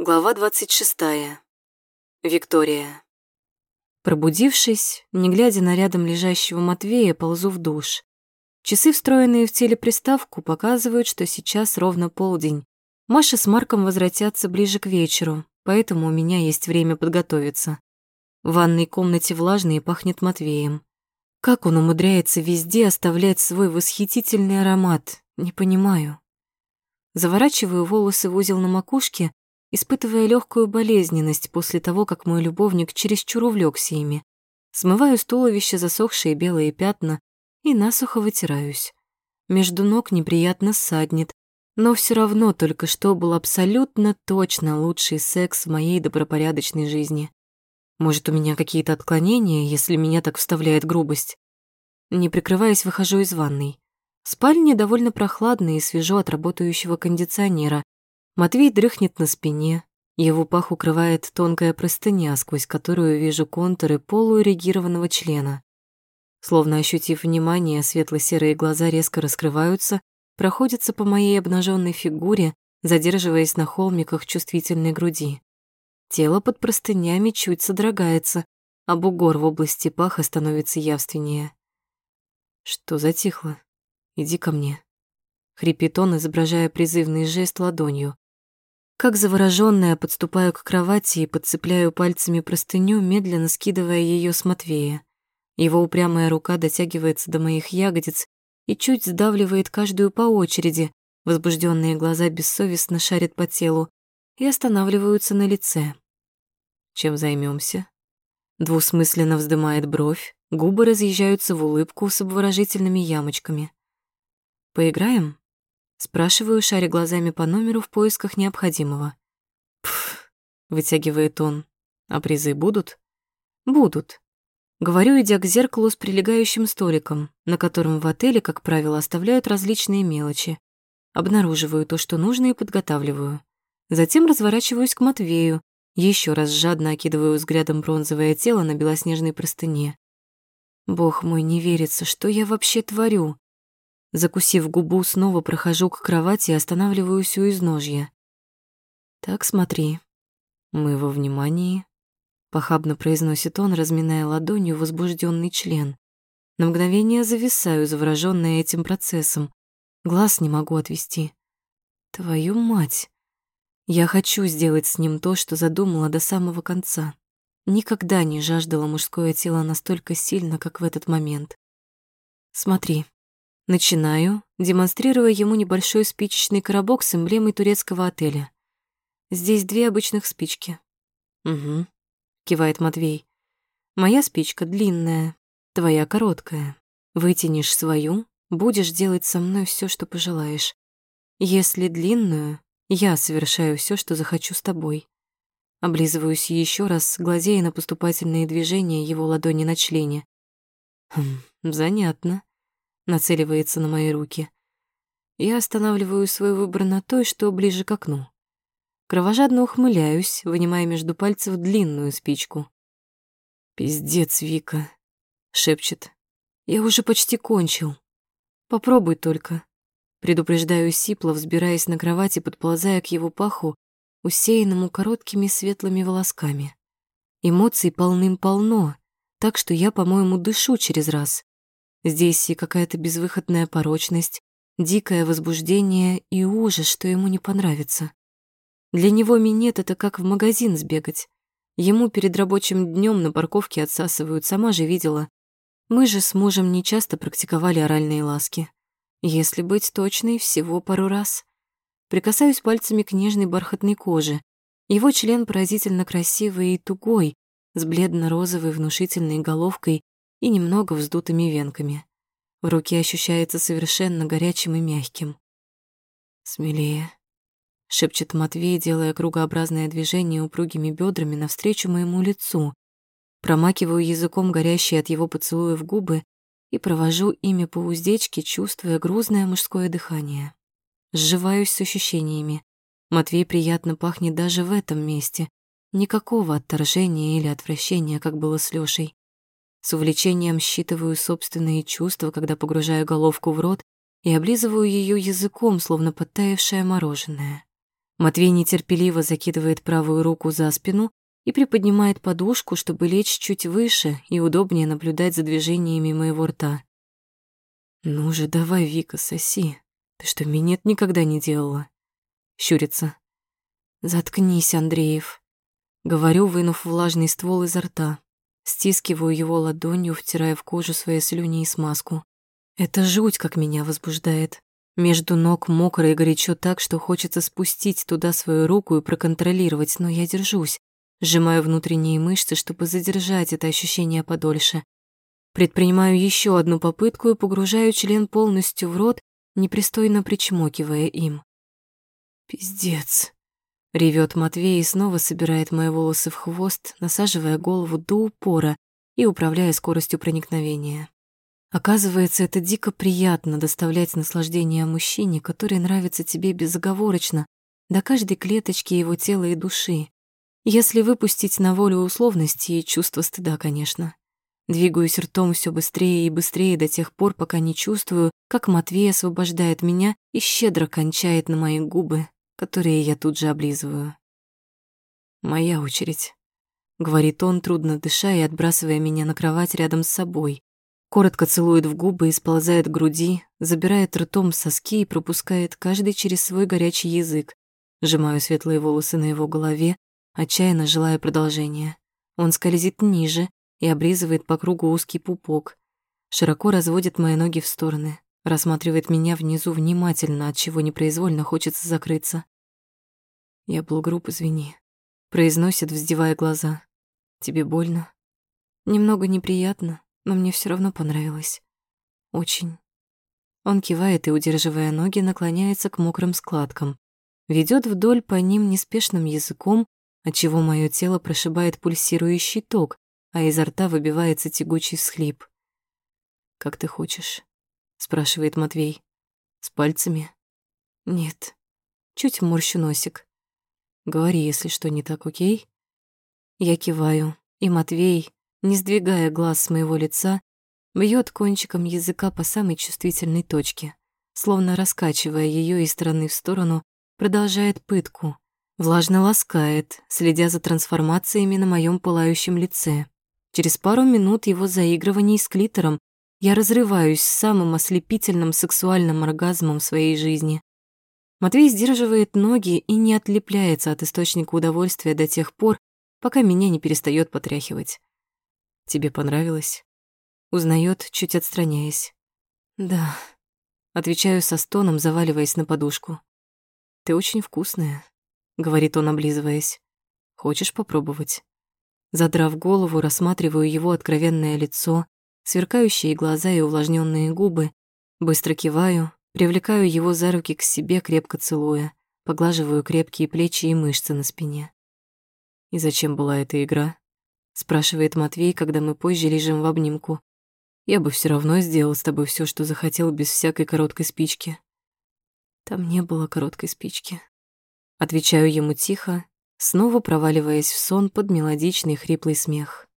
Глава 26. Виктория. Пробудившись, не глядя на рядом лежащего Матвея, ползу в душ. Часы, встроенные в телеприставку, показывают, что сейчас ровно полдень. Маша с Марком возвратятся ближе к вечеру, поэтому у меня есть время подготовиться. В ванной комнате влажно и пахнет Матвеем. Как он умудряется везде оставлять свой восхитительный аромат, не понимаю. Заворачиваю волосы в узел на макушке испытывая легкую болезненность после того, как мой любовник чересчур увлекся ими. Смываю с туловища засохшие белые пятна и насухо вытираюсь. Между ног неприятно ссаднет, но все равно только что был абсолютно точно лучший секс в моей добропорядочной жизни. Может, у меня какие-то отклонения, если меня так вставляет грубость? Не прикрываясь, выхожу из ванной. В спальне довольно прохладно и свежо от работающего кондиционера, Матвей дрыхнет на спине, его пах укрывает тонкая простыня, сквозь которую вижу контуры полуэрегированного члена. Словно ощутив внимание, светло-серые глаза резко раскрываются, проходятся по моей обнаженной фигуре, задерживаясь на холмиках чувствительной груди. Тело под простынями чуть содрогается, а бугор в области паха становится явственнее. Что затихло? Иди ко мне. Хрипит он, изображая призывный жест ладонью. Как заворожённая подступаю к кровати и подцепляю пальцами простыню, медленно скидывая её с Матвея. Его упрямая рука дотягивается до моих ягодиц и чуть сдавливает каждую по очереди, возбуждённые глаза бессовестно шарят по телу и останавливаются на лице. Чем займёмся? Двусмысленно вздымает бровь, губы разъезжаются в улыбку с обворожительными ямочками. Поиграем? Спрашиваю, шаря глазами по номеру в поисках необходимого. Пф, вытягивает он. А призы будут? Будут. Говорю, идя к зеркалу с прилегающим столиком, на котором в отеле, как правило, оставляют различные мелочи. Обнаруживаю то, что нужно, и подготавливаю. Затем разворачиваюсь к Матвею, еще раз жадно окидываю взглядом бронзовое тело на белоснежной простыне. Бог мой, не верится, что я вообще творю. Закусив губу, снова прохожу к кровати и останавливаюсь у изножья. «Так, смотри. Мы во внимании», — похабно произносит он, разминая ладонью возбужденный член. На мгновение зависаю, заворожённая этим процессом. Глаз не могу отвести. Твою мать! Я хочу сделать с ним то, что задумала до самого конца. Никогда не жаждала мужское тело настолько сильно, как в этот момент. Смотри, Начинаю, демонстрируя ему небольшой спичечный коробок с эмблемой турецкого отеля. Здесь две обычных спички. Угу, кивает Матвей. Моя спичка длинная, твоя короткая. Вытянешь свою, будешь делать со мной все, что пожелаешь. Если длинную, я совершаю все, что захочу с тобой. Облизываюсь еще раз, глазея на поступательные движения его ладони на члене. Хм, занятно нацеливается на мои руки. Я останавливаю свой выбор на той, что ближе к окну. Кровожадно ухмыляюсь, вынимая между пальцев длинную спичку. «Пиздец, Вика», — шепчет. «Я уже почти кончил. Попробуй только». Предупреждаю Сипла, взбираясь на кровати, подползая к его паху, усеянному короткими светлыми волосками. Эмоций полным-полно, так что я, по-моему, дышу через раз. Здесь и какая-то безвыходная порочность, дикое возбуждение и ужас, что ему не понравится. Для него минет — это как в магазин сбегать. Ему перед рабочим днем на парковке отсасывают, сама же видела. Мы же с мужем не часто практиковали оральные ласки. Если быть точной, всего пару раз. Прикасаюсь пальцами к нежной бархатной коже. Его член поразительно красивый и тугой, с бледно-розовой внушительной головкой и немного вздутыми венками. В руке ощущается совершенно горячим и мягким. «Смелее», — шепчет Матвей, делая кругообразное движение упругими бедрами навстречу моему лицу. Промакиваю языком горящие от его поцелуев губы и провожу ими по уздечке, чувствуя грузное мужское дыхание. Сживаюсь с ощущениями. Матвей приятно пахнет даже в этом месте. Никакого отторжения или отвращения, как было с Лёшей. С увлечением считываю собственные чувства, когда погружаю головку в рот и облизываю ее языком, словно подтаявшее мороженое. Матвей нетерпеливо закидывает правую руку за спину и приподнимает подушку, чтобы лечь чуть выше и удобнее наблюдать за движениями моего рта. «Ну же, давай, Вика, соси. Ты что, минет никогда не делала?» Щурится. «Заткнись, Андреев». Говорю, вынув влажный ствол изо рта. Стискиваю его ладонью, втирая в кожу свои слюни и смазку. Это жуть, как меня возбуждает. Между ног мокро и горячо так, что хочется спустить туда свою руку и проконтролировать, но я держусь. Сжимаю внутренние мышцы, чтобы задержать это ощущение подольше. Предпринимаю еще одну попытку и погружаю член полностью в рот, непристойно причмокивая им. «Пиздец!» — ревет Матвей и снова собирает мои волосы в хвост, насаживая голову до упора и управляя скоростью проникновения. Оказывается, это дико приятно доставлять наслаждение мужчине, который нравится тебе безоговорочно, до каждой клеточки его тела и души. Если выпустить на волю условности и чувство стыда, конечно. Двигаюсь ртом все быстрее и быстрее до тех пор, пока не чувствую, как Матвей освобождает меня и щедро кончает на мои губы, которые я тут же облизываю. «Моя очередь», — говорит он, трудно дыша и отбрасывая меня на кровать рядом с собой. Коротко целует в губы и сползает к груди, забирает ртом соски и пропускает каждый через свой горячий язык. Сжимаю светлые волосы на его голове, отчаянно желая продолжения. Он скользит ниже и обрезывает по кругу узкий пупок. Широко разводит мои ноги в стороны, рассматривает меня внизу внимательно, от чего непроизвольно хочется закрыться. «Я был груб, извини», — произносит, вздевая глаза. «Тебе больно?» «Немного неприятно, но мне все равно понравилось. Очень. Он кивает и, удерживая ноги, наклоняется к мокрым складкам. Ведет вдоль по ним неспешным языком, отчего мое тело прошибает пульсирующий ток, а изо рта выбивается тягучий всхлип. «Как ты хочешь?» — спрашивает Матвей. «С пальцами?» «Нет». Чуть морщу носик. «Говори, если что не так, окей?» Я киваю, и Матвей, не сдвигая глаз с моего лица, бьет кончиком языка по самой чувствительной точке, словно раскачивая ее из стороны в сторону, продолжает пытку, влажно ласкает, следя за трансформациями на моем пылающем лице. Через пару минут его заигрываний с клитором я разрываюсь с самым ослепительным сексуальным оргазмом в своей жизни. Матвей сдерживает ноги и не отлепляется от источника удовольствия до тех пор, пока меня не перестает потряхивать. Тебе понравилось?» Узнает, чуть отстраняясь. «Да». Отвечаю со стоном, заваливаясь на подушку. «Ты очень вкусная», — говорит он, облизываясь. «Хочешь попробовать?» Задрав голову, рассматриваю его откровенное лицо, сверкающие глаза и увлажненные губы, быстро киваю, привлекаю его за руки к себе, крепко целуя, поглаживаю крепкие плечи и мышцы на спине. И зачем была эта игра? спрашивает Матвей, когда мы позже лежим в обнимку. Я бы все равно сделал с тобой все, что захотел, без всякой короткой спички. Там не было короткой спички. Отвечаю ему тихо, снова проваливаясь в сон под мелодичный хриплый смех.